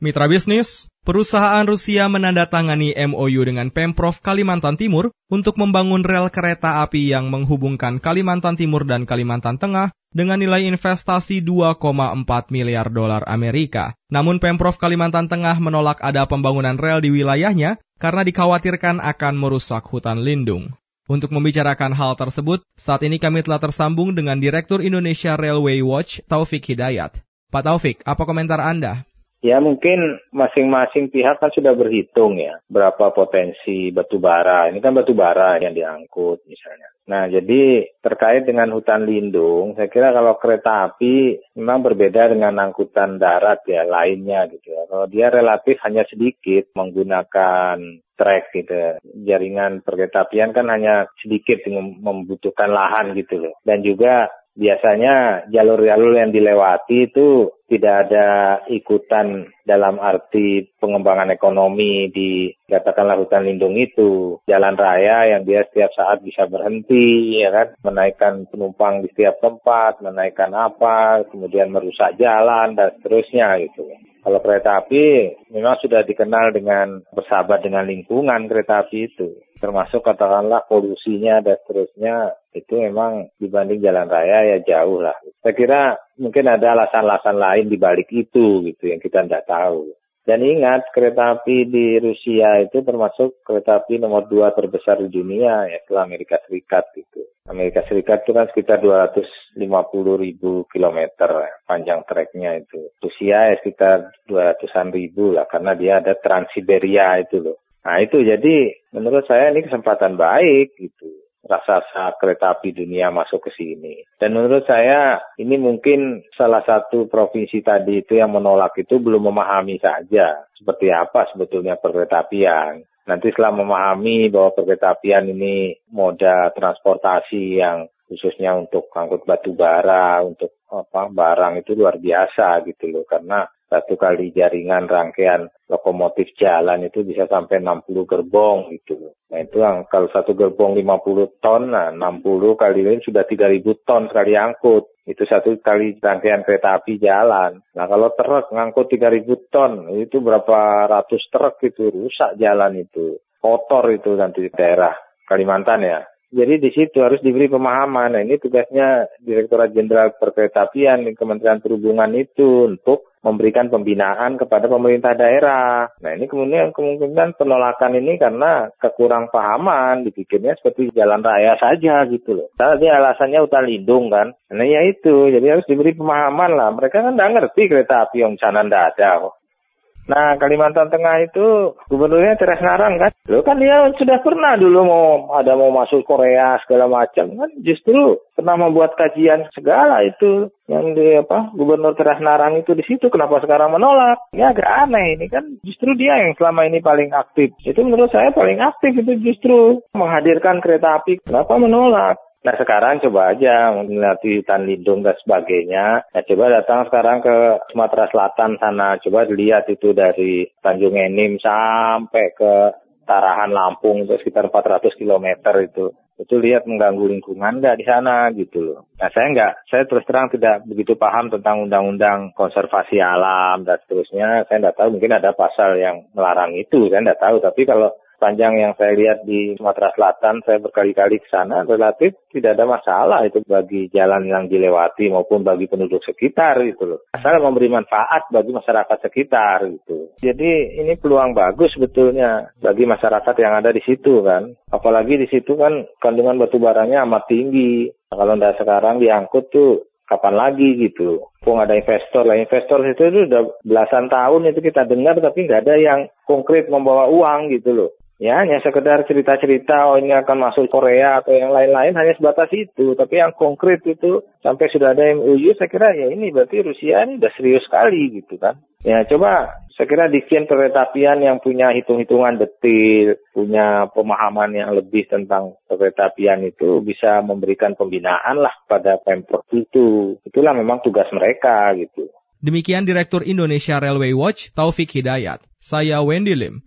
Mitra bisnis, perusahaan Rusia menandatangani MOU dengan Pemprov Kalimantan Timur untuk membangun rel kereta api yang menghubungkan Kalimantan Timur dan Kalimantan Tengah dengan nilai investasi 2,4 miliar dolar Amerika. Namun Pemprov Kalimantan Tengah menolak ada pembangunan rel di wilayahnya karena dikhawatirkan akan merusak hutan lindung. Untuk membicarakan hal tersebut, saat ini kami telah tersambung dengan Direktur Indonesia Railway Watch, Taufik Hidayat. Pak Taufik, apa komentar Anda? Ya mungkin masing-masing pihak kan sudah berhitung ya berapa potensi batu bara. Ini kan batu bara yang diangkut misalnya. Nah jadi terkait dengan hutan lindung, saya kira kalau kereta api memang berbeda dengan angkutan darat ya lainnya gitu ya. Kalau dia relatif hanya sedikit menggunakan trek gitu. Jaringan perkeretapian kan hanya sedikit membutuhkan lahan gitu loh. Dan juga biasanya jalur-jalur yang dilewati itu tidak ada ikutan dalam arti pengembangan ekonomi di katakanlah hutan lindung itu. Jalan raya yang dia setiap saat bisa berhenti ya kan? Menaikkan penumpang di setiap tempat menaikkan apa kemudian merusak jalan dan seterusnya gitu. Kalau kereta api memang sudah dikenal dengan bersahabat dengan lingkungan kereta api itu termasuk katakanlah polusinya dan seterusnya itu memang dibanding jalan raya ya jauh lah. Saya kira mungkin ada alasan-alasan lain di balik itu gitu yang kita tidak tahu. Dan ingat kereta api di Rusia itu termasuk kereta api nomor dua terbesar di dunia ya setelah Amerika Serikat gitu. Amerika Serikat itu kan sekitar 250 ribu kilometer panjang treknya itu. Rusia ya sekitar 200-an ribu lah karena dia ada Transiberia itu loh. Nah itu jadi menurut saya ini kesempatan baik gitu. Raksasa kereta api dunia masuk ke sini. Dan menurut saya ini mungkin salah satu provinsi tadi itu yang menolak itu belum memahami saja seperti apa sebetulnya perkereta Nanti setelah memahami bahwa perkereta ini moda transportasi yang khususnya untuk angkut batu bara, untuk apa barang itu luar biasa gitu loh. Karena satu kali jaringan rangkaian lokomotif jalan itu bisa sampai 60 gerbong gitu. Nah itu yang kalau satu gerbong 50 ton, nah 60 kali ini sudah 3000 ton sekali angkut. Itu satu kali rangkaian kereta api jalan. Nah kalau truk ngangkut 3000 ton, itu berapa ratus truk itu rusak jalan itu. Kotor itu nanti daerah Kalimantan ya. Jadi di situ harus diberi pemahaman. Nah, ini tugasnya Direktorat Jenderal Perkeretaapian di Kementerian Perhubungan itu untuk memberikan pembinaan kepada pemerintah daerah. Nah ini kemudian kemungkinan penolakan ini karena kekurang pahaman, dipikirnya seperti jalan raya saja gitu loh. Tadi alasannya hutan lindung kan. Nah ya itu, jadi harus diberi pemahaman lah. Mereka kan nggak ngerti kereta api yang sana ndak ada. Nah, Kalimantan Tengah itu gubernurnya Teres Narang kan. Lo kan dia sudah pernah dulu mau ada mau masuk Korea segala macam kan. Justru pernah membuat kajian segala itu yang di apa Gubernur Teres Narang itu di situ. Kenapa sekarang menolak? Ya agak aneh ini kan. Justru dia yang selama ini paling aktif. Itu menurut saya paling aktif itu justru menghadirkan kereta api. Kenapa menolak? Nah sekarang coba aja melatih hutan lindung dan sebagainya. Nah coba datang sekarang ke Sumatera Selatan sana. Coba dilihat itu dari Tanjung Enim sampai ke Tarahan Lampung itu sekitar 400 km itu. Itu lihat mengganggu lingkungan nggak di sana gitu loh. Nah saya nggak, saya terus terang tidak begitu paham tentang undang-undang konservasi alam dan seterusnya. Saya nggak tahu mungkin ada pasal yang melarang itu, saya nggak tahu. Tapi kalau sepanjang yang saya lihat di Sumatera Selatan, saya berkali-kali ke sana, relatif tidak ada masalah itu bagi jalan yang dilewati maupun bagi penduduk sekitar gitu loh. Asal memberi manfaat bagi masyarakat sekitar gitu. Jadi ini peluang bagus sebetulnya bagi masyarakat yang ada di situ kan. Apalagi di situ kan kandungan batu baranya amat tinggi. Kalau tidak sekarang diangkut tuh kapan lagi gitu. Pun ada investor lah, investor itu, itu belasan tahun itu kita dengar tapi nggak ada yang konkret membawa uang gitu loh. Ya, hanya sekedar cerita-cerita, oh ini akan masuk Korea atau yang lain-lain, hanya sebatas itu. Tapi yang konkret itu, sampai sudah ada MOU, saya kira ya ini berarti Rusia ini udah serius sekali gitu kan. Ya, coba saya kira Dijen Perkeretapian yang punya hitung-hitungan detil, punya pemahaman yang lebih tentang perkeretapian itu bisa memberikan pembinaan lah pada Pemprov itu. Itulah memang tugas mereka gitu. Demikian Direktur Indonesia Railway Watch, Taufik Hidayat. Saya Wendy Lim.